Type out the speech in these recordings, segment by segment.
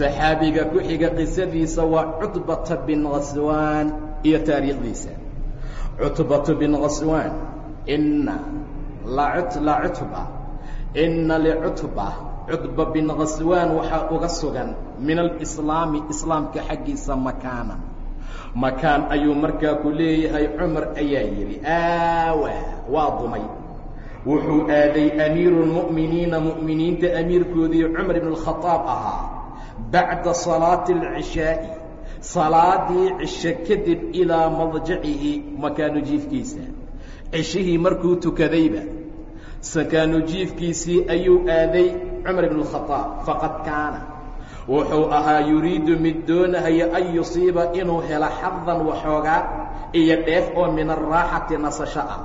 saxaabiga ku xiga qisadiisa waa cutbata bin khaswaan iyo taariikhdiisa. Cutbatu bin khaswaan inna la cutba inna licutba cutba. Bin khaswaan waxaa uga sugan min alislaami islaamka xaggiisa makaanan makaan ayuu markaa ku leeyahay cumar ayaa yidhi aawa waa dumay. Wuxuu aaday amiiru lmu'miniina mu'miniinta amiirkoodii cumar ibn اlkhadaab ahaa bacda salaati alcishaa'i salaadii cishe kadib ilaa madjacihi makaanu jiifkiisa cishihii markuu tukadayba sakaanu jiifkiisii ayuu aaday cumar ibn اlkhadaab faqad kaana. Wuxuu ahaa yuriidu mid doonahaya an yusiiba inuu helo xadan waxoogaa iyo dheef oo min araaxati nasasho ah.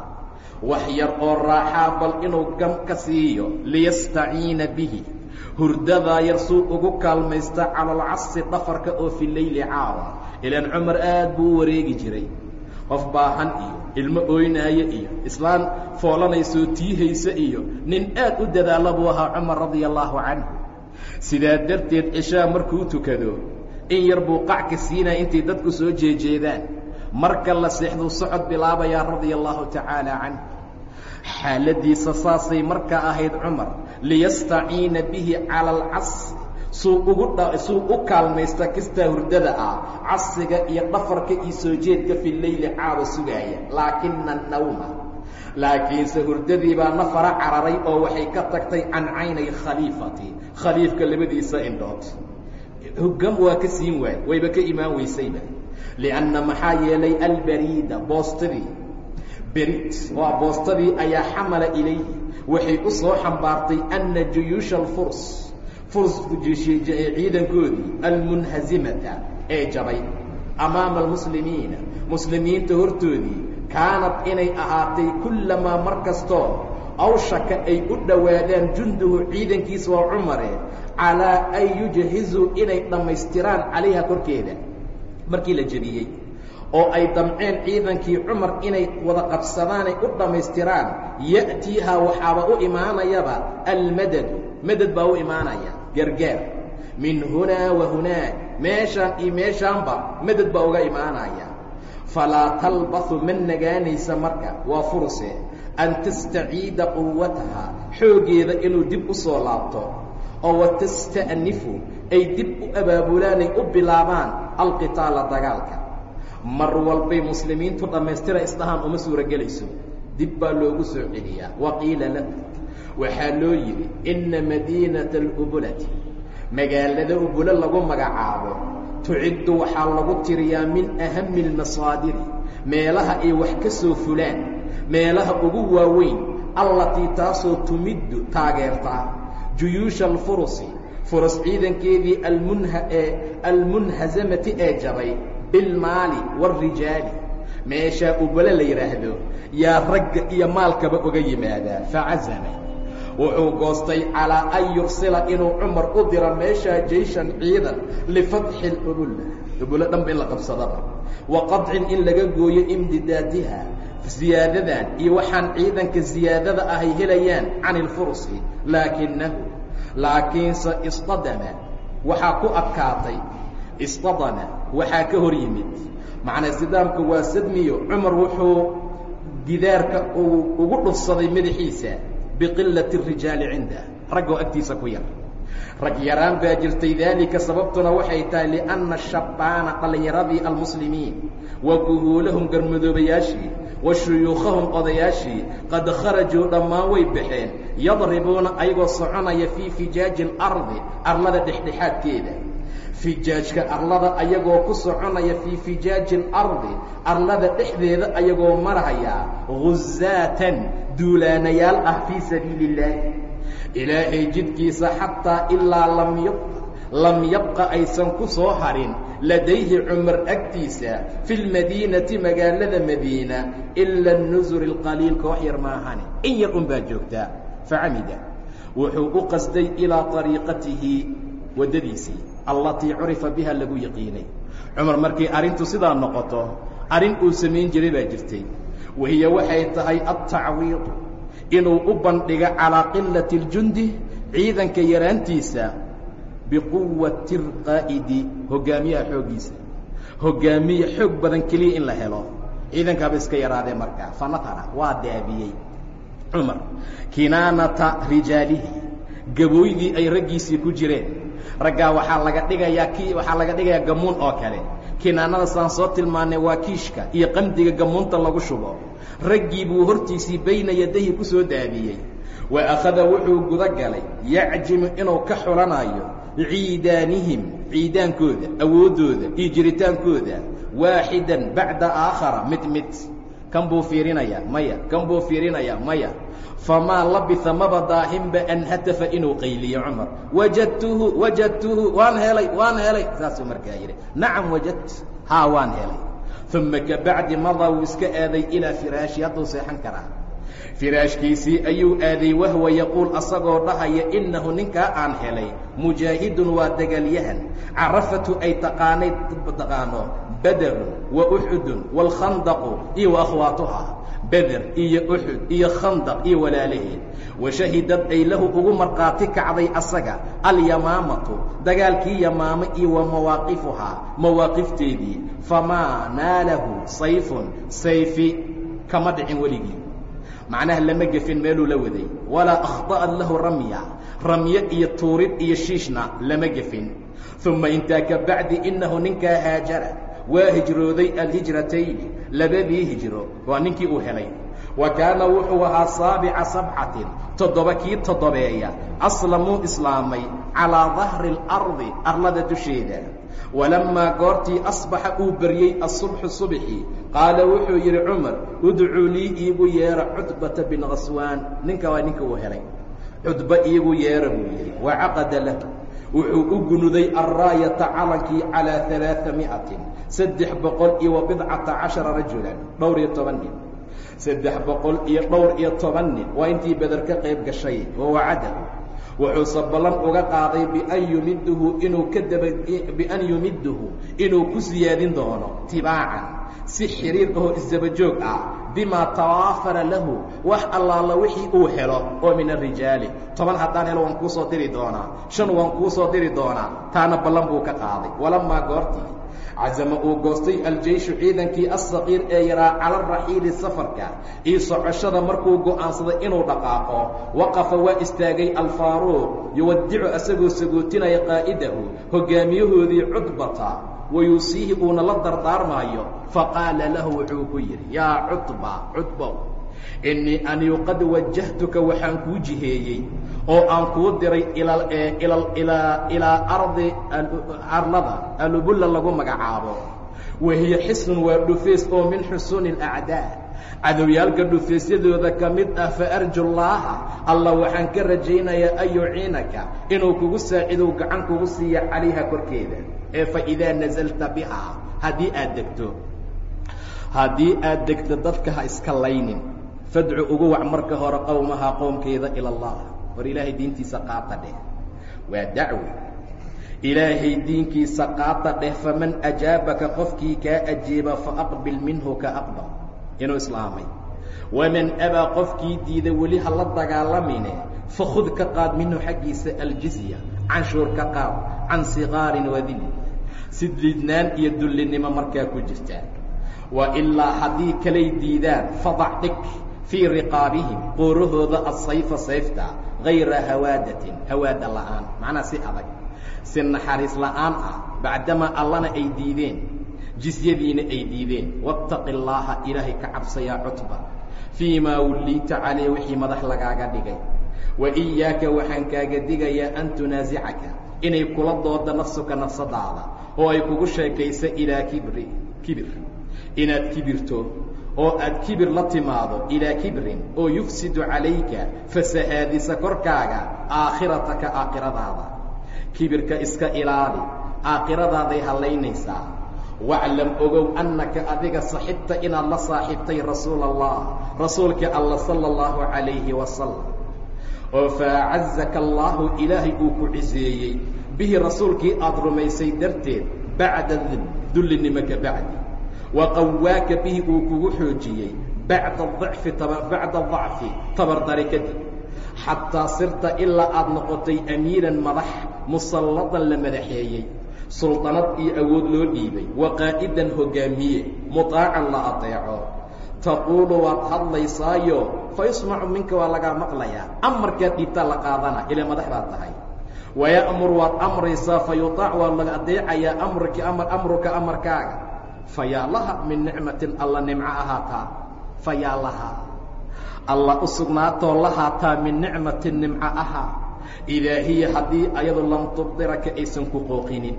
Wax yar oo raaxaa bal inuu gam ka siiyo liyastaciina bihi hurdadaa yar suu ugu kaalmaysta cala alcasi dhafarka oo fi leyli caawa ilaan cumar aad buu u wareegi jiray. Qof baahan iyo ilmo ooynaaya iyo islaan foolanaysoo tiihaysa iyo nin aad u dadaala buu ahaa cumar radia allaahu canhu. Sidaa darteed cishaa markuu tukado in yar buu qacka siinaya intay dadku soo jeejeedaan. Marka la seexduu socod bilaabayaa radia allahu tacaala canh xaaladiisa saasay markaa ahayd cumar. Liyastaciina bihi cala alcasi suu ugu suu u kaalmaysta kistaa hurdada ah. Casiga iyo dhafarka iyo soo jeedka fi leyli caawa sugaaya. Laakina annawma laakiinse hurdadii baa nafara cararay oo waxay ka tagtay can caynay khaliifati. Khaliifka labadiisa indhood. Hogam waa ka siin waay wayba ka imaan weysayba. Lianna maxaa yeelay albariida boostadii berid waa boostadii ayaa xamala ilayhi waxay u soo xambaartay anna juyuusha alfurs furs ciidankoodii almunhazimata ee jabay. Amaama almuslimiina muslimiinta hortoodii kaanad inay ahaatay kullamaa mar kastoo awshaka ay u dhowaadaan junduhu ciidankiisa waa cumare calaa an yujhizuu inay dhammaystiraan calayha korkeeda. Markii la jebiyey oo ay damceen ciidankii cumar inay wada qabsadaan ay u dhammaystiraan ya'tiihaa waxaaba u imaanayaba almadadu madad baa u imaanaya gargaar min hunaa wa hunaak meeshaan iyo meeshaanba madad baa uga imaanaya. Falaa talbathu ma nagaanaysa marka waa furse an tastaciida quwataha xooggeeda inuu dib u soo laabto. Oo watasta'nifu ay dib u abaabulaanay u bilaabaan alqitaala dagaalka mar walbay muslimiintu dhammaystira isdhahaan uma suuragelayso. Dib baa loogu soo celiyaa. Wa qiila lahu waxaa loo yidhi inna madiinata alubulati. Magaalada ubulo lagu magacaabo tuciddu waxaa lagu tiriyaa min ahami almasaadiri meelaha ay wax ka soo fulaan meelaha ugu waaweyn allatii taasoo tumiddu taageertaa juyuusha alfurusi furus ciidankeedii almunha ee almunhasamati ee jabay bilmaali waarijaali meeshaa ubalo la yidhaahdo yaa ragga iyo maalkaba uga yimaadaa facazama wuxuu goostay calaa an yursila inuu cumar u diro meeshaa jayshan ciidan lifatxi اlubula ubulo dhanba in la qabsadaba wa qadcin in laga gooyo imdidaadiha siyaadadan iyo waxaan ciidanka siyaadada ahay helayaan can ilfurusi laakinahu laakiinse istadama waxaa ku adkaatay istadama waxaa ka hor yimid. Macna istidaamka waa sadmiyo cumar wuxuu gidaarka uu ugu dhufsaday madaxiisa biqilati rijaali cinda. Raggoo agtiisa ku yar. Rag yaraan baa jirtay daalika sababtuna waxay tahay lianna shabaana dhallinyaradii almuslimiin. Wa guhuulahum garmadoobayaashii wa shuyuukhahum odayaashii qad kharajuu dhammaan way baxeen yadribuuna ayagoo soconaya fii fijaajin ardi arlada dhexdhexaadkeeda fijaajka arlada ayagoo ku soconaya fii fijaaji اlardi arlada dhexdeeda ayagoo maraya guzaatan duulaanayaal ah fii sabiili اllaahi ilaahay jidkiisa xataa ilaa lam yab lam yabqa aysan ku soo harin ladayhi cumar agtiisa fi lmadiinati magaalada madiina ila nusur اlqaliilka wax yar maahane in yar un baa joogtaa facamida wuxuu u qasday ilaa طariiqatihi waddadiisii allatii curifa biha lagu yaqiinay. Cumar markay arrintu sidaa noqoto arrin uu samayn jiray baa jirtay. Wahiya waxay tahay altacwiidu inuu u bandhigo calaa qilati اljundi ciidanka yaraantiisa biquwati اlqaa'idi hogaamiyaha xooggiisa hogaamiye xoog badan keliya in la helo. Ciidankaaba iska yaraadee markaa fanatara waa daabiyey. Cumar kinaanata rijaalihi gabooydii ay raggiisii ku jireen raggaa waxaa laga dhigayaa ki waxaa laga dhigayaa gamuun oo kale. Kinaanada saan soo tilmaanay waa kiishka iyo qamdiga gamuunta lagu shubo. Raggii buu hortiisii bayna yadahi ku soo daabiyey wa akhada wuxuu guda galay yacjimu inuu ka xulanayo ciidaanihim ciidaankooda awooddooda iyo jiritaankooda waaxidan bacda aakhara mid mid kan buu fiirinayaa maya. Kan buu fiirinayaa maya. Famaa labisa maba daahinba an hatafa inuu qayliyo cumar. Wajadtuhu wajadtuhu waan helay waan helay. Saasuu markaa yidhi nacam wajadt haa waan helay. Uma kabacdi madaa wuu iska aaday ilaa firaashi hadduu seexan karaa. Firaashkiisii ayuu aaday wahwa yaquul asagoo dhahaya innahu ninkaa aan helay. Mujaahidun waa dagaalyahan. Carafatu ay taqaanay taqaano wa uxudun waalkhandaqu iyo wa akhwaatuhaa beder iyo uxud iyo khandaq iyo walaalaheed washahidad ay lahu ugu markhaati kacday asaga alyamaamatu dagaalkii yamaamo iyo wa mawaaqifuhaa mawaaqifteedii. Famaa naalahu sayfun sayfi kama dhicin weligii. Macnaha lama gefin meeluu la waday. Walaa akhta'ad lahu ramya. Ramyo iyo tuurid iyo shiishna lama gefin. Uma intaa ka bacdi innahu ninkaa haajara waa hijrooday alhijratayni labadii hijro waa ninkii uu helay. Wa kaana wuxuu ahaa saabica sabcatin toddoba kii toddobeeya aslamuu islaamay calaa dahri اlardi arlada dusheeda. Walamaa goortii asbaxa uu beryey asubxu subxi qaala wuxuu yidhi cumar udcuu lii iigu yeera cutbata bin khaswaan ninka waa ninka uu helay. Cudba iigu yeera buu yidhi. Wacaqada lahu wuxuu u gunuday alraayata calankii calaa alaaثa miatin saddex boqol iyo wa bidcata cashara rajulan dhowr iyo toban nin. Saddex boqol iyo dhowr iyo toban nin waa intii beder ka qayb gashay wawacadahu wuxuuse ballan uga qaaday bian yumiduhu inuu ka daba bian yumiduhu inuu ku siyaadin doono tibaacan. Si xiriir ahoo isdabajoog ah bimaa tawaafara lahu wax allaala wixii uu helo oo min arijaali toban haddaan helo waan kuu soo diri doonaa shan waan kuu soo diri doonaa taana ballan buu ka qaaday. Walamaa goortii cazama uu goostay aljeyshu ciidankii assaqiir ee yaraa cala raxiili safarka iyo socoshada markuu go'aansaday inuu dhaqaaqo waqafa waa istaagay alfaaruuq yuwadicu asagoo sagootinaya qaa'idahu hogaamiyahoodii cudbata wayuusiihi uuna la dardaarmaayo faqaala lahu wuxuu ku yidhi yaa cudba cudbow innii anigu qad wajahtuka waxaan kuu jiheeyey oo aan kuu diray ilaa ardi arlada alubulla lagu magacaabo. Wahiya xisnun waa dhufeys oo min xusuuni اlacdaa cadowyaalka dhufaysyadooda ka mid ah faarju llaaha alla waxaan ka rajaynayaa an yuciinaka inuu kugu saacidow gacan kugu siiya calayha korkeeda. Ee faidaa nazalta bihaa haddii aad degto. Haddii aad degto dadka ha iska laynin fadcu ugu wac marka hore qowmahaa qoomkeeda ila allah. War ilaahay diintiisa qaata dheh. Waa dacwo. Ilaahay diinkiisa qaata dheh faman ajaabaka qofkii kaa ajeeba faaqbil minhu ka aqbal. Inuu islaamay. Waman abaa qofkii diida weli ha la dagaalamine fakhud ka qaad minhu xaggiisa aljizya canshuur ka qaad can sigaarin wadili si lidnaan iyo dullinimo markaa ku jirta wa ilaa haddii kalay diidaan fadac dhig fii riqaabihim qoorahooda asayfa sayfta gayra hawaadatin hawaada la'aan macnaa si adag. Si naxariis la'aan ah bacdamaa allana ay diideen jisyadiina ay diideen. Waataqi allaaha ilaahay ka cabsayaa cutba. Fii maa wulliita calayh wixii madax lagaaga dhigay. Wa iyaaka waxaan kaaga digayaa an tunaasicaka inay kula dooda nafsuka nafsadaada oo ay kugu sheekaysa ilaa kibri kibir. Inaad kibirto oo aad kibir la timaado ilaa kibrin oo yufsidu calayka fasahaadisa korkaaga aakhirataka aakhiradaada. Kibirka iska ilaali aakhiradaadaay hallaynaysaa waclam ogow annaka adiga saxibta inaad la saaxiibtay rasuula allah rasuulka alla sala allahu calayhi wasalam oo faacazaka allaahu ilaahay uu ku ciseeyey. Bihi rasuulkii aad rumaysay darteed bacda dullinimo ka bacdi wa qawaaka bihi uu kugu xoojiyey bacda dacfi bacda dacfi tabardari kadib. Xataa sirta ilaa aad noqotay amiiran madax musalladan la madaxeeyey. Suldanad iyo awood loo dhiibay. Wa qaa'idan hoggaamiye mutaacan la adeeco. Taquulu waad hadlaysaayo fa yusmacu minka waa lagaa maqlayaa. Amarkaad dhiibtaa la qaadana ilaa madax baad tahay. Waya'mur waad amraysaa fa yutaac waa laga adeecayaa amrki amar amruka amarkaaga fa yaa laha min nicmatin alla nimco ahaataa. Fa yaa lahaa alla u sugnaatoo lahaataa min nicmatin nimco ahaa. Idaa hiya haddii ayadu lam tubdiraka aysan ku qooqinin.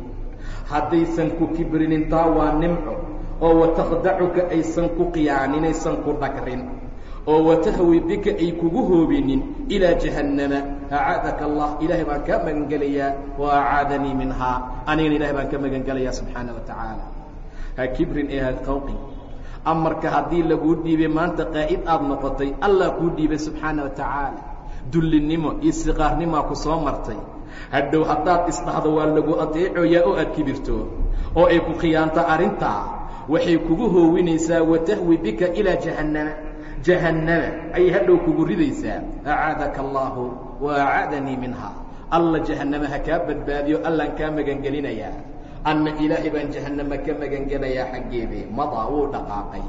Haddaysan ku kibrinin taa waa nimco. Oo watakdacuka aysan ku qiyaaninaysan ku dhagrin. Oo watahwi bika ay kugu hoobinin ilaa jahannama. Acaadaka allah ilaahay baan kaa magangelayaa. Wa acaadanii minhaa. Anigana ilahay baan ka magangelayaa subxaana wa tacaala ha kibrin ee ha qawqin amarka haddii laguu dhiibay maanta qaa'id aad noqotay allah kuu dhiibay subxaana wa tacaala. Dullinimo iyo siqaarnimaa ku soo martay. Hadhow haddaad isdhahdo waa lagu adeecoyaa oo aad kibirto oo ay ku khiyaanto arrintaa waxay kugu hoowinaysaa watahwi bika ilaa jahannama. Jahannama ayay hadhow kugu ridaysaa acaadaka allaahu wa acaadanii minha alla jahannama ha kaa badbaadiyo allaan kaa magangelinayaa anna ilaahay baan jahannama ka magangelayaa xaggeedii madaa wuu dhaqaaqay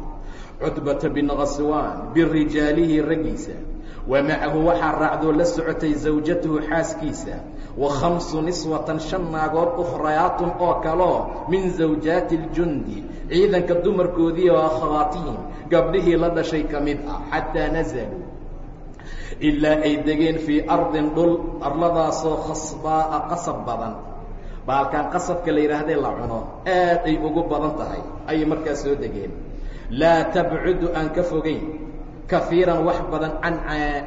cutbata bin khaswaan birijaalihi raggiisa wa macahu waxaa raacdoo la socotay zawjatuhu xaaskiisa wa khamsu niswatan shan naagood ukhrayaatun oo kaloo min zawjaati aljundi ciidanka dumarkoodii oo akhawaatihim gabdhihii la dhashay ka mid ah xataa nazaluu ilaa ay degeen fii ardin dhul arladaasoo khasbaa'a qasab badan baalkan qasabka la yidhaahdee la cuno aad ay ugu badan tahay ayay markaas soo degeen. Laa tabcudu aan ka fogayn kafiiran wax badan an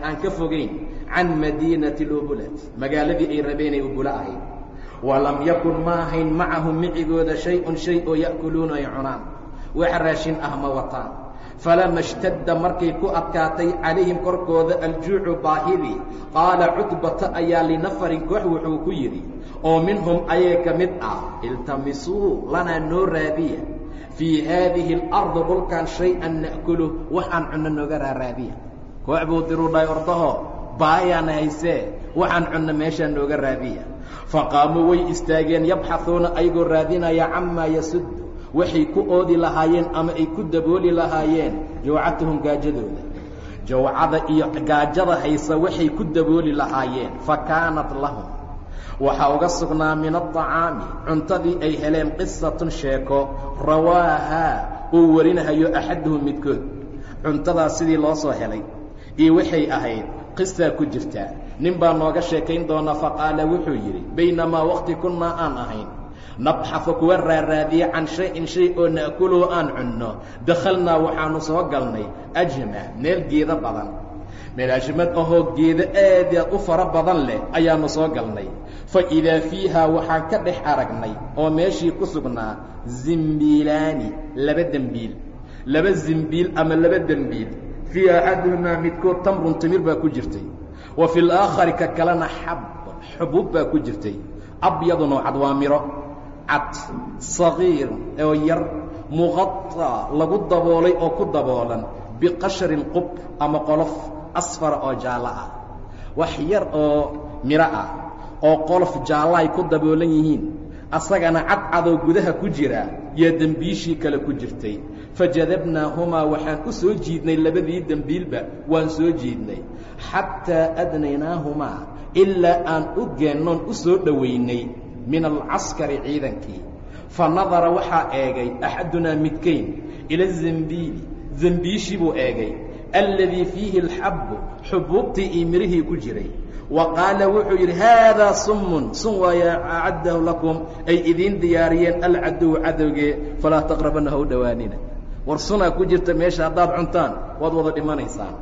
aan ka fogayn can madiinati lubulat magaaladii ay rabeenay ubula ahayd walam yakun ma ahayn macahum micigooda shay-un shay oo ya'kuluuna ay cunaan. Wax raashin ah ma wataan. Falama اshtadda markay ku adkaatay calayhim korkooda aljuucu baahidii qaala cutbata ayaa linafarin koox wuxuu ku yidhi oo minhum ayay ka mid ah iltamisuu lanaa noo raadiya. Fii haadihi اlardi dhulkan shay-an na'kuluh waxaan cunno nooga raaraadiya koox buu diruu dhahay ordaho baayaana haysee waxaan cunno meeshaa nooga raadiya. Faqaamuu way istaageen yabxahuuna ayagoo raadinaya camaa yasuddu. Waxay ku oodi lahaayeen ama ay ku dabooli lahaayeen jawcatahum gaajadooda. Jawcada iyo gaajada haysa waxay ku dabooli lahaayeen. Fa kaanat lahum waxaa uga sugnaa min aطacaami cuntadii ay heleen qisatun sheeko rawaahaa uu warinahayo axaduhum midkood. Cuntadaas sidii loo soo helay. Iyo waxay ahayd qisaa ku jirtaa nin baa nooga sheekayn doona faqaala wuxuu yidhi baynamaa waqti kunnaa aan ahayn. Nabxafu kuwa raaraadiye can shay-in shay oo na'kuluu aan cunno. Dakhalnaa waxaanu soo galnay ajma meel geedo badan meel ajmad ahoo geedo aad aad u fara badan leh ayaanu soo galnay. Fa idaa fiihaa waxaan ka dhex aragnay oo meeshii ku sugnaa zimbiilaani laba dembiil. Laba zimbiil ama laba dembiil. Fii axadihimaa midkood tamrun timir baa ku jirtay. Wa fi laakhari ka kalena xab xubuub baa ku jirtay. Abyadun oo cad waa miro cad sagiir oo yar muqaطa lagu daboolay oo ku daboolan biqashrin qub ama qolof asfara oo jaallo ah wax yar oo miro ah oo qolof jaallo ay ku daboolan yihiin. Asagana cadcadoo gudaha ku jira yaa dembiishii kale ku jirtay. Fajadabnaahumaa waxaan u soo jiidnay labadii dembiilba waan soo jiidnay. Xataa adnaynaahumaa ilaa aan u geennoon u soo dhowaynay min alcaskari ciidankii. Fa nadara waxaa eegay axadunaa midkayn ila zambiili zembiishii buu eegay alladii fiihi alxabbu xubuubtii iyo mirihii ku jiray wa qaala wuxuu yidhi haadaa summun sun waaya acaddahu lakum ay idiin diyaariyeen alcadow cadowgee falaa taqrabanna ha u dhowaanina war sunaa ku jirta meesha haddaad cuntaan waad wada dhimanaysaan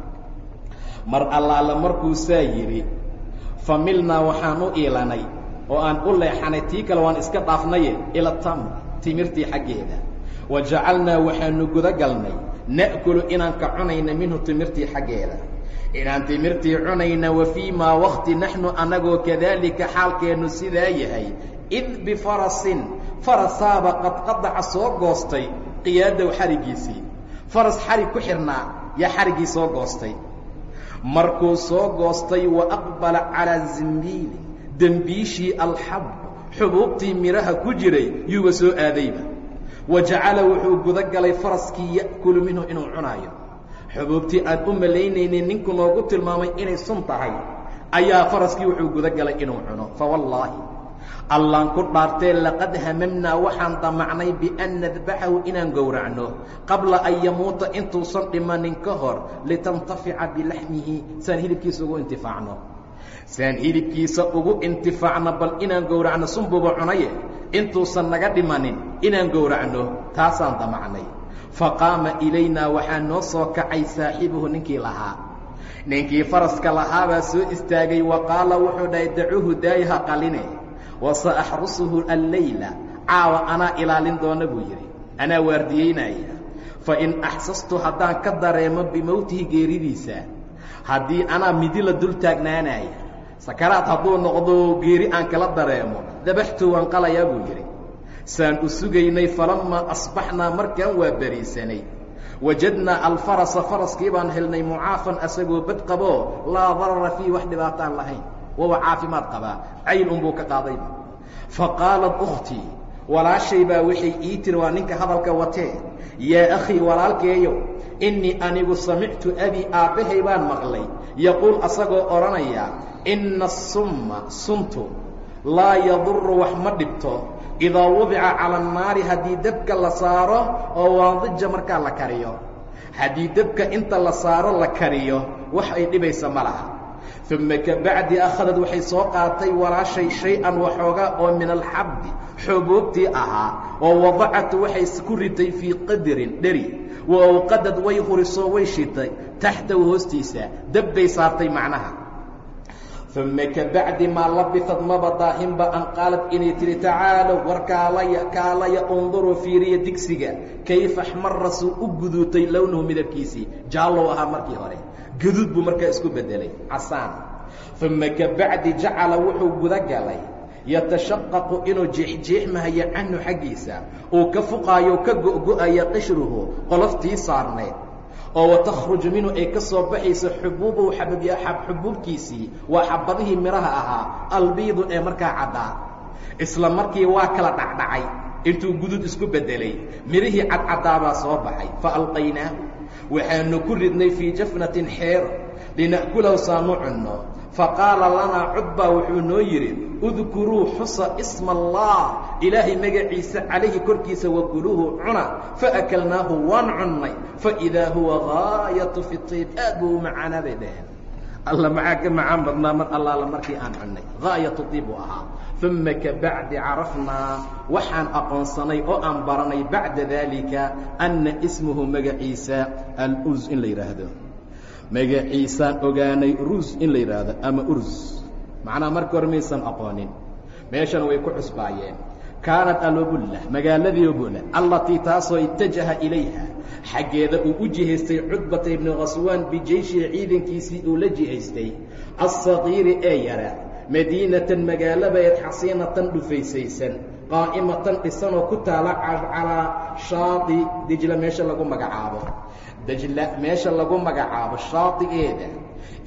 mar allaala markuu saa yidhi fa milnaa waxaan u iilanay oo aan u leexanay tii kale waan iska dhaafnaye ila tamr timirtii xaggeeda wa jacalnaa waxaanu guda galnay na'kulu inaan ka cunayna minhu timirtii xaggeeda. Inaan timirtii cunayna wa fii maa wakti naxnu annagoo kadaalika xaalkeennu sidaa yahay. Id bifarasin farasaaba qadqadaca soo goostay qiyaadow xariggiisii faras xarig ku xidhnaa yaa xariggii soo goostay. Markuu soo goostay wa aqbala calaa zimbiili dembiishii alxab xubuubtii midhaha ku jiray yuuba soo aadayba wa jacala wuxuu guda galay faraskii ya'kulu minhu inuu cunaayo. Xubuubtii aan u malaynaynin ninku noogu tilmaamay inay sun tahay ayaa faraskii wuxuu guda galay inuu cuno. Fawallaahi allaan ku dhaartee laqad hamamnaa waxaan damacnay bian nadbaxahu inaan gowracno qabla an yamuuta intuusan dhimanin ka hor litantafica bilaxmihi. Saan hilibkiisa ugu intifaacno. Saan hilibkiisa ugu intifaacno bal inaan gowracno sunbuba cunaye intuusan naga dhimanin inaan gowracno taasaan damacnay. Faqaama ilaynaa waxaa noo soo kacay saaxibuhu ninkii lahaa. Ninkii faraska lahaabaa soo istaagay wa qaala wuxuu dhahay dacuuhu daayaha qaline wasaaxrusuhu alleyla caawa anaa ilaalin doona buu yidhi. Anaa waardiyeynaya. Fain axsastu haddaan ka dareemo bimowtihi geeridiisa haddii anaa midi la dul taagnaanaya sakaraad hadduu noqdo geeri aan kala dareemo dabaxtu waan qalayaa buu yidhi. Saan u sugaynay falammaa asbaxnaa markaan waa beriisanay wajadnaa alfarasa faraskii baan helnay mucaafan asagoo bad qaboo laa darara fiih wax dhibaataan lahayn. Wawa caafimaad qabaa cayl unbuu ka qaadayba fa qaalat ukhtii walaashay baa waxay ii tiri waa ninka hadalka watee yaa akhii walaalkeeyo innii anigu samictu abii aabbahay baan maqlay. Yaquul asagoo odhanaya inna asumma suntu laa yaduru wax ma dhibto. Idaa wudica cala annaari haddii debka la saaro oo waadija markaa la kariyo. Haddii debka inta la saaro la kariyo wax ay dhibaysa ma laha. Uma kabacdi akhadad waxay soo qaatay walaashay shay-an waxoogaa oo min alxabdi xubuubtii ahaa. Oo wadacatu waxay ku ritay fii qadirin dheri. Wa awqadad way hurisoo way shitay. Taxtahu hoostiisa deb bay saartay macnaha uma kabacdi maa labisad maba daahinba an qaalad inay tihi tacaalow war kaalaya kaalaya unduruu fiiriya digsiga. Kayfa axmara suu u guduutay lownuhu midabkiisii? Jaallow ahaa markii hore. Gaduud buu markaa isku bedelay casaan. Uma kabacdi jacala wuxuu guda galay. Yatashaqaqu inuu jeexjeexmahayo canhu xaggiisa. Uu ka fuqaayo ka go'go'aya qishruhu. Qoloftii saarneed oo watakhruju minhu ay ka soo baxayso xubuubuhu xubuubkiisii waa xabadihii midhaha ahaa albiidu ee markaa caddaa isla markii waa kala dhacdhacay intuu gudud isku beddelay midhihii cadcaddaabaa soo baxay fa alqaynaahu. Waxaanu ku ridnay fii jafnatin xeer lina'kulahu saanu cunno faqaala lanaa cudbaa wuxuu noo yidhi udkuruu xusa isma allah. Ilaahay magaciisa calayhi korkiisa wakuluuhu cuna faakalnaahu waan cunnay faidaa huwa gaayatu fi tiib aad buu u macaanaa bay dhaheen. Alla maxaa ka macaan badnaa mar allaala markii aan cunnay gaayatu tiib uu ahaa. Uma kabacdi carafnaa waxaan aqoonsanay oo aan baranay bacda daalika anna ismuhu magaciisa aluz in la yidhaahdo magaciisaan ogaanay rus in la yidhaahdo ama urs macnaha marka hore maysan aqoonin. Meeshana way ku cusbaayeen. Kaanat alobulla magaaladii obulla allatii taasoo itajaha ilayha. Xaggeeda uu u jihaystay cudbata ibnu khaswaan bijeyshihi ciidankiisii uu la jihaystay. Alsagiiri ee yara madiinatan magaalabaed xasiinatan dhufaysaysan qaa'imatan dhisanoo ku taala calaa shaadi dijla meesha lagu magacaabo dajla meesha lagu magacaabo shaadigeeda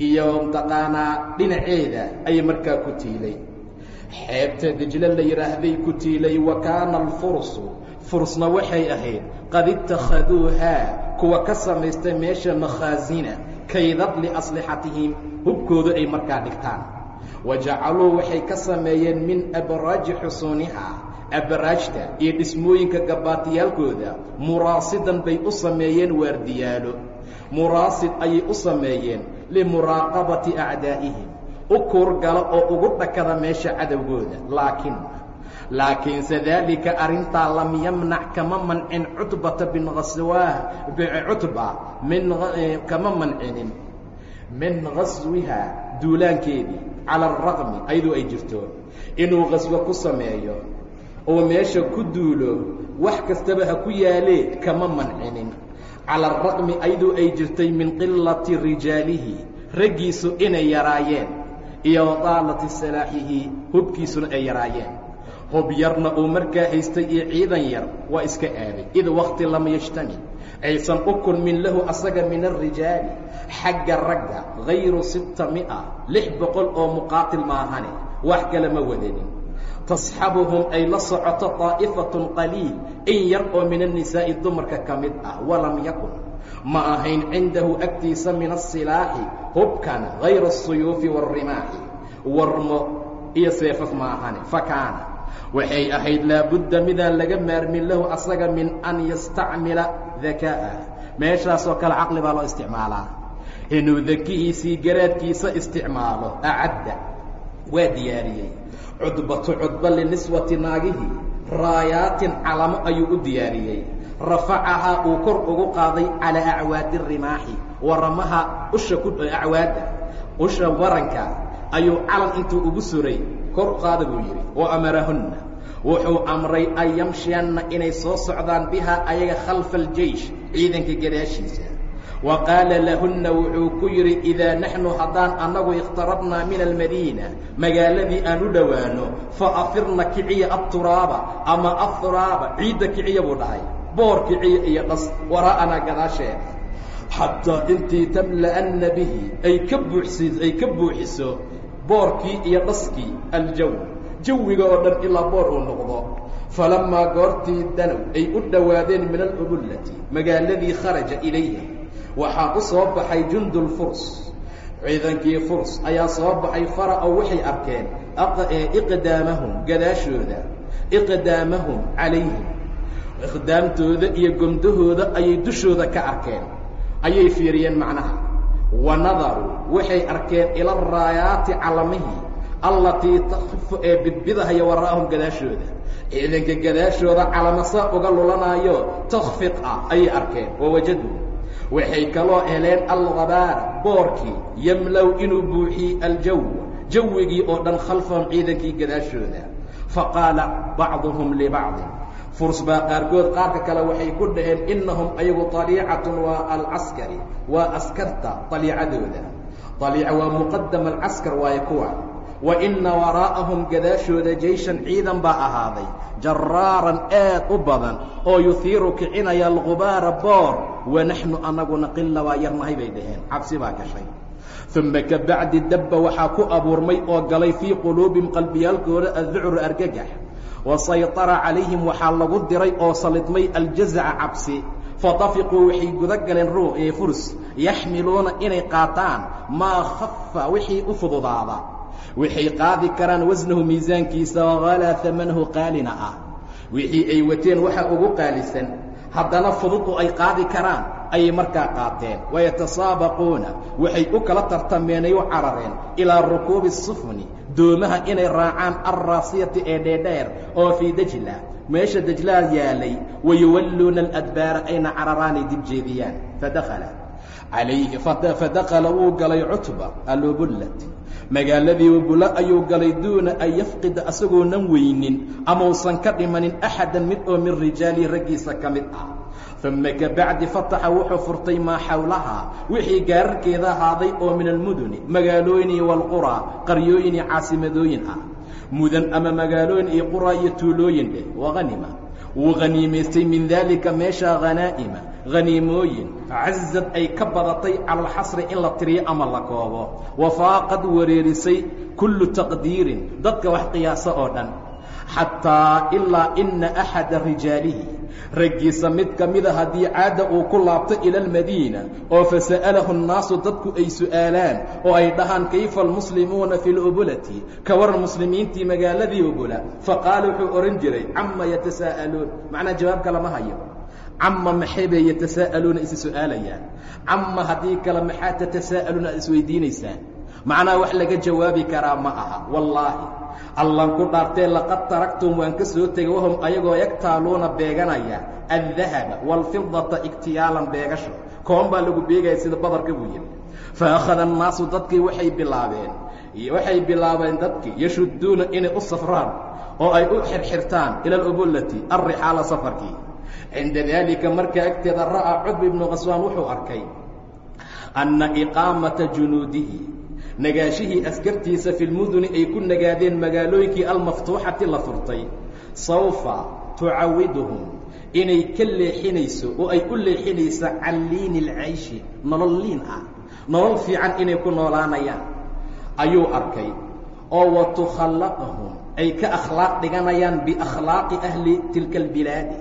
iyo mtaqaanaa dhinaceeda ayay markaa ku tiilay. Xeebta dejle la yidhaahday ku tiilay wa kaana alfursu fursna waxay ahayd qad itakhaduuhaa kuwa ka samaystay meesha makhaasina kaydad liaslixatihim hubkooda ay markaa dhigtaan. Wa jacaluu waxay ka sameeyeen min abraaji xusuunihaa abraajta iyo dhismooyinka gabaatiyaalkooda muraasidan bay u sameeyeen waardiyaalo. Muraasid ayay u sameeyeen limuraaqabati acdaa'ihim. U kuurgala oo ugu dhakada meesha cadowgooda laakiin laakiinse daalika arrintaa lam yamnac kama mancin cutbata bin aswaa cutba min kama mancinin min gaswiha duulaankeedii cala araqmi ayadoo ay jirto inuu qaswo ku sameeyo oo meesha ku duulo wax kastaba ha ku yaalee kama mancinin. Cala araqmi ayadoo ay jirtay min qilati rijaalihi raggiisu inay yaraayeen iyo daalati salaaxihi hubkiisuna ay yaraayeen. Hub yarna uu markaa haystay iyo ciidan yar waa iska aaday. Id wakti lam yajtami aysan u kulmin lahu asaga min alrijaali xagga ragga hayru sitta mi'a lix boqol oo muqaatil maahane. Wax kale ma wadanin tasxabuhum ay la socoto daa'ifatun qaliil in yar oo min annisaa'i dumarka ka mid ah walam yakun. Ma ahayn cindahu agtiisa min asilaaxi hubkana hayra asuyuufi waarimaaxi warmo iyo seefaf ma ahane fa kaana. Waxay ahayd laabudda midaan laga maarmin lahu asaga min an yastacmila dakaa'ah meeshaasoo kale caqli baa loo isticmaalaa. Inuu dakihiisii garaadkiisa isticmaalo acadda waa diyaariyey cudbatu cudba liniswati naagihii raayaatin calamo ayuu u diyaariyey. Rafacahaa uu kor ugu qaaday calaa acwaadi rimaaxi waramaha usha ku acwaadda. Usha waranka ayuu calan intuu ugu suray kor qaada buu yidhi wa amarahunna. Wuxuu amray an yamshiyanna inay soo socdaan bihaa ayaga khalfa aljeish ciidanka gadaashiisa wa qaala lahunna wuxuu ku yidhi idaa naxnu haddaan annagu ikhtarabnaa min almadiina magaaladii aan u dhowaano fa afirna kiciya adturaaba ama adturaaba ciidda kiciya buu dhahay boor kiciya iyo dhas waraa'anaa gadaasheeda xataa intii tamla'anna bihi ay ka buuxsi ay ka buuxiso boorkii iyo dhaskii aljaw jawiga oo dhan ilaa boor uu noqdo. Falammaa goortii danow ay u dhowaadeen min alubullati magaaladii kharaja ilayha waxaa u soo baxay jundulfurs ciidankii furs ayaa soo baxay fara-ow waxay arkeen. Iqdaamahum gadaashooda. Iqdaamahum calayhim. Iqdaamtooda iyo gomdahooda ayay dushooda ka arkeen. Ayay fiiriyeen macnaha. Wa nadaruu waxay arkeen ila araayaati calamihii allatii takifu ee bidbidahaya waraa'ahum gadaashooda. Ciidanka gadaashooda calamo saa uga lulanaayo takfiq ah ayay arkeen. Wawajaduu waxay kaloo heleen algabaar boorkii yemlow inuu buuxiyey aljaw jawigii oo dhan khalfahum ciidankii gadaashooda. Faqaala bacduhum libacdin furs baa qaarkood qaarka kale waxay ku dhaheen innahum ayagu aliicatun waa alcaskari waa askarta aliicadooda aliica waa muqadam alcaskar waaye kuwa. Wa inna waraa'ahum gadaashooda jayshan ciidan baa ahaaday. Jaraaran aad u badan oo yuhiiru kicinaya alqubaara boor wanaxnu anaguna qila waa yarnahay bay dhaheen cabsi baa gashay uma kabacdi dabba waxaa ku abuurmay oo galay fii quluubihim qalbiyaalkooda adducru argagax wasayطara calayhim waxaa lagu diray oo salidmay aljazaca cabsi fadafiquu waxay guda galeen furs yaxmiluuna inay qaataan maa khafa wixii u fududaada waxay qaadi karaan wasnahu miisaankiisa wahalaa amanahu qaalina ah wixii ay wateen waxa ugu qaalisan haddana fudud oo ay qaadi karaan ayay markaa qaateen. Wayatasaabaquuna waxay u kala tartameenay u carareen ilaa rukuubi sufni doomaha inay raacaan alraasiyati ee dheedheer oo fii dejla meesha dejlaa yaalay wayuwalluuna aladbaara ayna cararaanay dib jeediyaan. Fadakala alayhi fadakala wuu galay cutba alubullat magaaladii ubula ayuu galay duuna an yafqida asagoonan weynin amausan ka dhimanin axadan mid oo min rijaalihi raggiisa ka mid ah. Uma kabacdi fataxa wuxuu furtay maa xawlahaa wixii gaararkeeda ahaaday oo min almuduni magaalooyin iyo walquraa qaryooyin iyo caasimadooyin ah. Mudan ama magaalooyin iyo quraa iyo tuulooyin dheh wahanima wuu haniimaystay min daalika meeshaa hanaa'ima haniimooyin cazad ay ka badatay cala alxasri in la tiriyo ama la koobo. Wafaaqad wareerisay kullu taqdiirin dadka wax qiyaasa oo dhan. Xataa ilaa ina axada rijaalihi raggiisa mid ka mida haddii caada uu ku laabto ila almadiina oo fasa'alahu nnaasu dadku ay su'aalaan oo ay dhahaan kayfa almuslimuuna fi lubulati ka waran muslimiintii magaaladii ubula. Faqaala wuxuu odhan jiray cama yatasaa'aluun. Macnaa jawaab kalama hayo cama maxay bay yatasaa'aluuna isi su'aalayaan. Cama haddii kale maxaa tatasaa'aluuna aad isweydiinaysaan macnaha wax laga jawaabi karaa ma aha wallaahi. Allan ku dhaartee laqad taragtum waan ka soo tegay wahum ayagoo yagtaaluuna beeganaya addahaba waalfidata iktiyaalan beegasho. Koon baa lagu beegaya sida badarka buu yidhi. Fa akhada annaasu dadkii waxay bilaabeen. Waxay bilaabeen dadkii yashudduuna inay u safraan oo ay u xirxirtaan ila alubullati alrixaala safarkii cinda daalika markaa agteeda ra'aa cudba ibnu qaswaan wuxuu arkay anna iqaamata junuudihi nagaashihii askartiisa fi lmuduni ay ku nagaadeen magaalooyinkii almaftuuxati la furtay sawfa tucawiduhum inay ka leexinayso oo ay u leexinayso can liini alcayshi nolol liin ah nolol fiican inay ku noolaanayaan ayuu arkay oo wa tukhallaqahum ay ka akhlaaq dhiganayaan biakhlaaqi ahli tilka albilaadi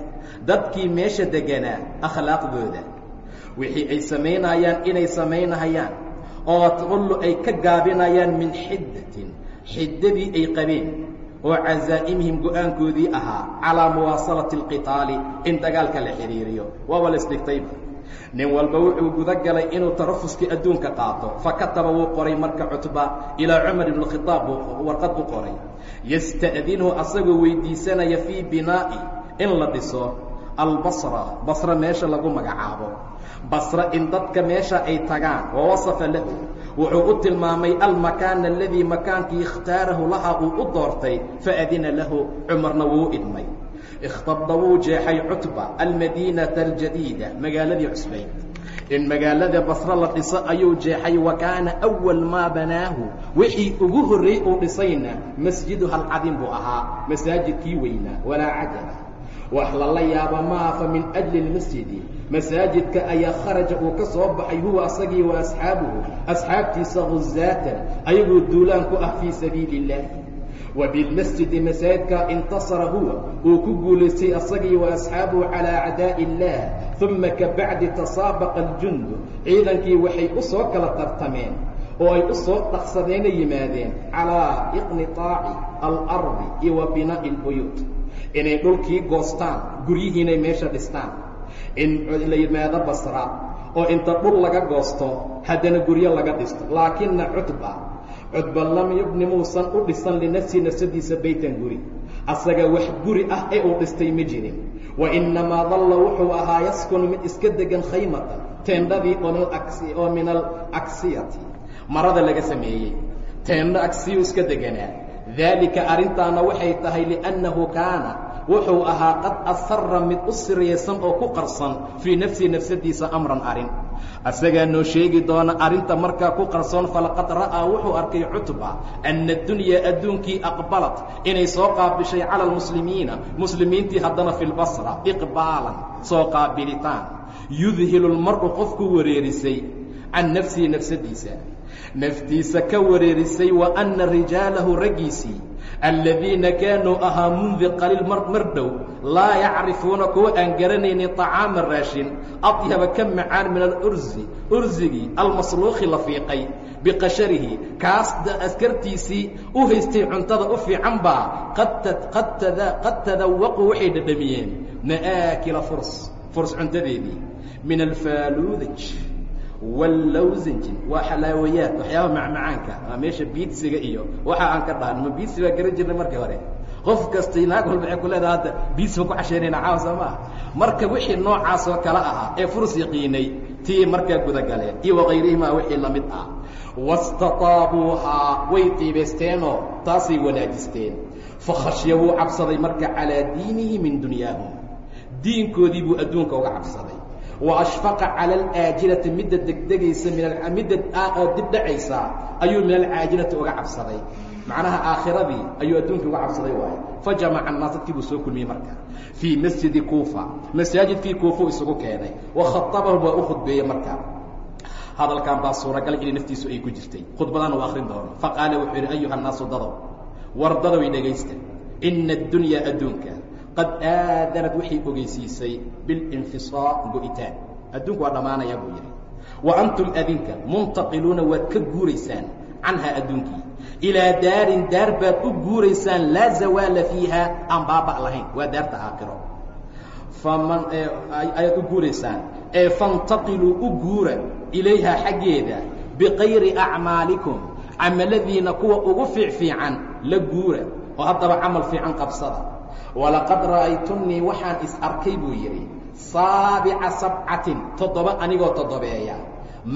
dadkii meesha deganaa akhlaaqdooda. Wixii ay samaynayaan inay samaynahayaan oo taqullu ay ka gaabinayaan min xiddatin xiddadii ay qabeen oo cazaa'imihim go'aankoodii ahaa calaa muwaasalati alqitaali in dagaalka la xidhiiriyo waaba la isdhigtayba nin walba wuxuu guda galay inuu tarafuskii adduunka qaato. Fa kataba wuu qoray marka cutba ilaa cumar ibn khitaab buu warqad u qoray. Yasta'dinhu asagoo weydiisanaya fii binaa'i in la dhiso albasra. Basra meesha lagu magacaabo. Basra in dadka meesha ay tagaan. Wa wasafa lahu wuxuu u tilmaamay almakaana aladii makaankii ikhtaarahu lahaa uu u doortay. Faadina lahu cumarna wuu idmay. Ikhtada wuu jeexay cutba almadiinata aljadiida magaaladii cusbayd. In magaalada basre la dhiso ayuu jeexay wa kaana awal maa banaahu. Wixii ugu horreeyey uu dhisayna masjiduha alcadiim buu ahaa masaajidkii weynaa walaa cajaba wax lala yaaba maa fa min ajli اlmasjidi masaajidka ayaa kharaja uu ka soo baxay huwa asagii wa asxaabuhu asxaabtiisa guzaatan ayagoo duulaan ku ah fii sabiili اllahi wa bilmasjidi masaajidka intasara huwa uu ku guulaystay asagii wa asxaabuhu calىa acdaaءi اllah uma kabacdi tasaabaqa اljundu ciidankii waxay u soo kala tartameen oo ay u soo dhaqsadeena yimaadeen calىa iqniطaaci alardi iyo wa binaa'i اlbuyuut inay dhulkii goostaan guryihiinay meesha dhistaan in la basra oo inta dhul laga goosto haddana guryo laga dhisto laakina cutba cutba lam yubni muusan u dhisan linafsihi nafsadiisa baytan guri. Asaga wax guri ah ee uu dhistay ma jirin wa innamaa dalla wuxuu ahaa yaskunu mid iska degan khaymata teendhadii oo min alaksiyati marada laga sameeyey. Teendho agsiyu iska deganaa daalika arrintaana waxay tahay liannahu kaana wuxuu ahaa qad asara mid u siriyaysan oo ku qarsan fii nafsihi nafsadiisa amran arrin. Asagaa noo sheegi doona arrinta markaa ku qarsoon falaqad ra'aa wuxuu arkay cutba anna adunyaa adduunkii aqbalat inay soo qaabishay cala almuslimiina muslimiintii haddana fi lbasra iqbaalan soo qaabilitaan. Yudhilu lmar'u qofku wareerisay can nafsihi nafsadiisa naftiisa ka wareerisay wa anna rijaalahu raggiisii aladiina kaanuu ahaa mundi qaliil mar dhow laa yacrifuuna kuwa aan garanaynin طacaama raashin adyaba ka macaan min alursi ursigii almasluuqi la fiiqay biqasharihi kaas askartiisii u haystay cuntada u fiican baa qad tadawaquu waxay dhadhamiyeen ma'aakila furs furs cuntadeedii min alfaaluudaj wallawsanjin waa xalaawayaad waxyaaba macmacaanka waa meesha biidsiga iyo waxa aan ka dhahan ma biidsi baa garan jirnay markii hore? Qof kastay naag walba waxay ku leedaha hadda biidsi ku casheynayna caawa soo marka wixii noocaas oo kale ahaa ee furs yaqiinay tii markaa gudagaleen iyo wakayrihimaa wixii la mid ah. Wastataabuuhaa way qiibaysteenoo taasay wanaajisteen. Fakhashya wuu cabsaday marka calaa diinihi min dunyaahum. Diinkoodii buu adduunka uga cabsaday وأشفق على الآaجiلةi midda degdegaysa midda dibdhacaysa ayuu min alcaaجiلaةi uga cabsaday macnaha aakiradii ayuu adduunkii uga cabsaday waay fajamaca الnaas dadkii buu soo kulmiyey marka fii masjidi kuufa masaajidkii kuufu isugu keenay وahaطabahu waa u khudbeeyey marka hadalkan baa suuragal inay naftiisu ay ku jirtay khudbadana u akrin doono faqaala wuxuu yidhi ayuha الnaasu dadow war dadow dhegaysta إna الدunyaa adduunka qad aadanad waxay ogeysiisay biاlinfisaaq go-itaan. Adduunku waa dhammaanaya buu yidhi. Wa antum adinka muntaqiluuna waad ka guuraysaan canhaa adduunkii. Ilaa daarin daar baad u guuraysaan laa zawaala fiiha aan baaba' lahayn. Waa daarta aakhiro. Faman ayaad u guuraysaan. Ee fantaqiluu u guura ilayhaa xaggeeda biqayri acmaalikum camaladiina kuwa ugu fiicfiican la guura. Oo haddaba camal fiican qabsada walaqad ra'aytunii waxaan is arkay buu yidhi saabica sabcatin toddoba anigoo toddobeeya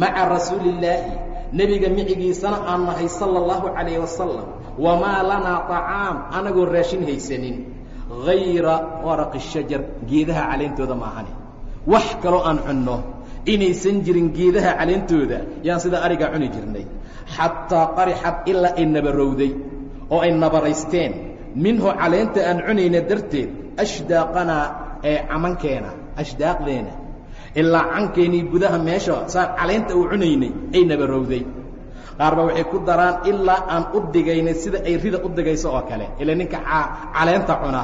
maca rasuulillaahi nebiga micigiisana aan nahay sala allahu calayh wasalam wamaa lanaa طacaam anagoo raashin haysanin hayra waraqi shajar geedaha caleentooda maahane wax kaloo aan cunno inaysan jirin geedaha caleentooda yaan sida arigaa cuni jirnay. Xataa qarixad ilaa ay nabarowday oo ay nabaraysteen minhu caleenta aan cunayna darteed ashdaaqanaa ee camankeena ashdaaqdeena ilaa cankeenii gudaha meesha saan caleenta uu cunaynay ay nabarowday qaarba waxay ku daraan ilaa aan u digaynay sida ay rida u digayso oo kale. Ila ninka caleenta cuna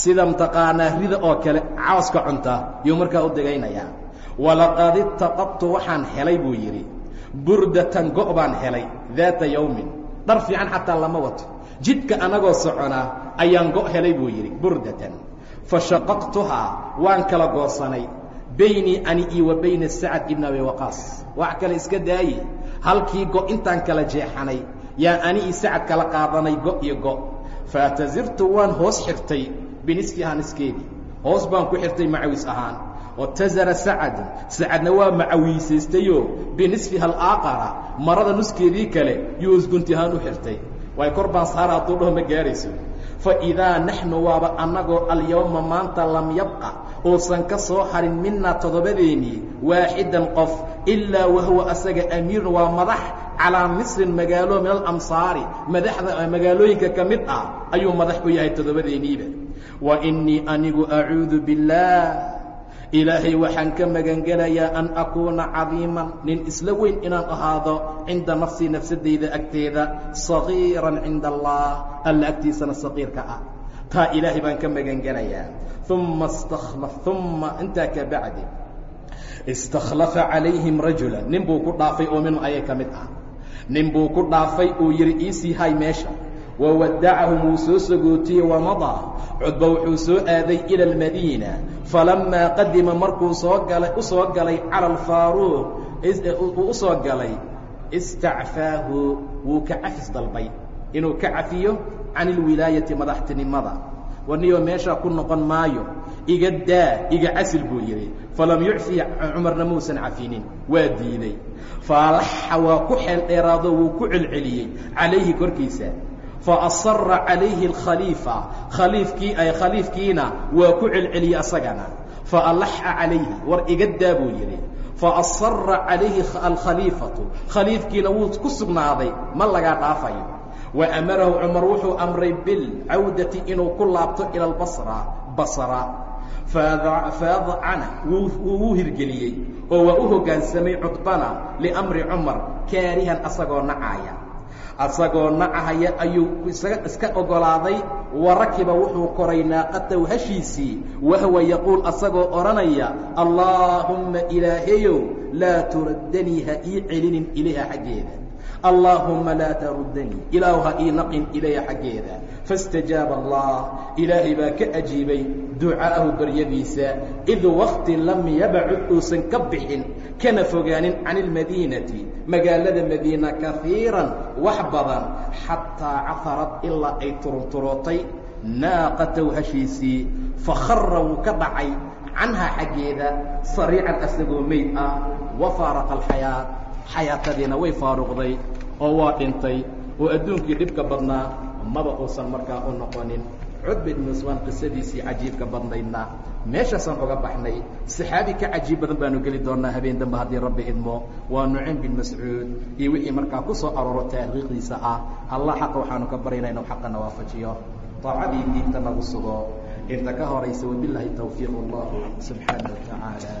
sida mataqaanaa rida oo kale cawska cunta yuu markaa u digaynayaa. Walaqad itaqadtu waxaan helay buu yidhi burdatan go' baan helay daata yowmin dhar fiican xataa lama wato jidka anagoo soconaa ayaan go' helay buu yidhi burdatan fashaqaqtuhaa waan kala goosanay baynii ani iyo wa bayna sacad ibn abi waqaas. Wax kale iska daaye halkii go' intaan kala jeexanay yaa ani io sacad kala qaadanay go' iyo go' faatazirtu waan hoos xirtay binisfihaa niskeedii hoos baan ku xirtay macawis ahaan. Watazara sacadun sacadna waa macawiisaystayoo binisfiha alaaqara marada nuskeedii kale yuu osgunti ahaan u xirtay waay kor baan saara hadduu dhaho ma gaarayso. Faidaa naxnu waaba annagoo alyowma maanta lam yabqa uusan ka soo harin minaa toddobadeennii waaxidan qof ilaa wahuwa asaga amiirun waa madax calaa misrin magaalo min alamsaari madaxda magaalooyinka ka mid ah ayuu madax ku yahay toddobadeeniiba wa innii anigu acuudu billaah ilaahay waxaan ka magangelayaa an akuuna cadiiman nin isla weyn inaan ahaado cinda nafsii nafsadayda agteeda sagiiran cinda allah alla agtiisana saqiirka ah. Taa ilaahay baan ka magangelayaa uma stakhlaf uma intaa ka bacdi. Istakhlafa calayhim rajula nin buu ku dhaafay oo minhum ayay ka mid ah. Nin buu ku dhaafay uu yidhi iisii hay meesha wawadacahum wuu soo sagootiyey wamadaa cudba wuxuu soo aaday ila almadiina falamaa qadima markuu soo galay u soo galay cala alfaaruuq uu u soo galay istacfaahu wuu ka cafis dalbay inuu ka cafiyo can ilwilaayati madaxtinimada warniyo meeshaa ku noqon maayo iga daa iga casil buu yidhi falam yucfi cumarna muusan cafinin waa diiday faalaxa waa ku xeel dheeraado wuu ku celceliyey calayhi korkiisa faasara calayhi alkhaliifa khaliifkii ay khaliifkiina waa ku celceliyey asagana. faalaxa calayhi war iga daa buu yidhi faasara calayhi alkhaliifatu khaliifkiina wuu ku sugnaaday ma lagaa dhaafayo wa amarahu cumar wuxuu amray bilcawdati inuu ku laabto ila albasra basra faadcana wuu hirgeliyey oo waa u hoggaansamay cudbana liamri cumar kaarihan asagoo nacaaya asagoo nacahaya ayuu iska ogolaaday warakiba wuxuu koray naaqatahu hashiisii wahwa yaquul asagoo odhanaya allaahumma ilaahayow laa turaddanii ha ii celinin ilayha xaggeeda allaahumma laa taruddanii ilaahu ha ii naqin ilayha xaggeeda. Faistajaaba allah. Ilaahay baa ka ajiibay ducaa'ahu baryadiisa. Id wakti lam yabcud uusan ka bixin. Kana fogaanin can ilmadiinati magaalada madiina kaiiran wax badan. Xataa cafarad ilaa ay turunturootay naaqatahu hashiisii. Fakhara wuu ka dhacay canhaa xaggeeda. Sariican asagoo meyd ah. Wa faaraqa alxayaa xayaatadiina way faaruqday oo waa dhintay oo adduunkii dhibka badnaa maba uusan markaa u noqonin. Cudba ibnu usmaan qisadiisii cajiibka badnaydna. Meeshaasaan uga baxnay saxaabi ka cajiib badan baanu geli doonaa habeen dambe haddii rabbi idmo. Waa nucaym bin mascuud iyo wixii markaa ku soo arooro taariikhdiisa ah. Allah xaqa waxaanu ka baryaynaa inuu xaqana waafajiyo daacadii diinta nagu sugo. Inta ka horaysa wabilaahi tawfiiq allahu subxaana wa tacaala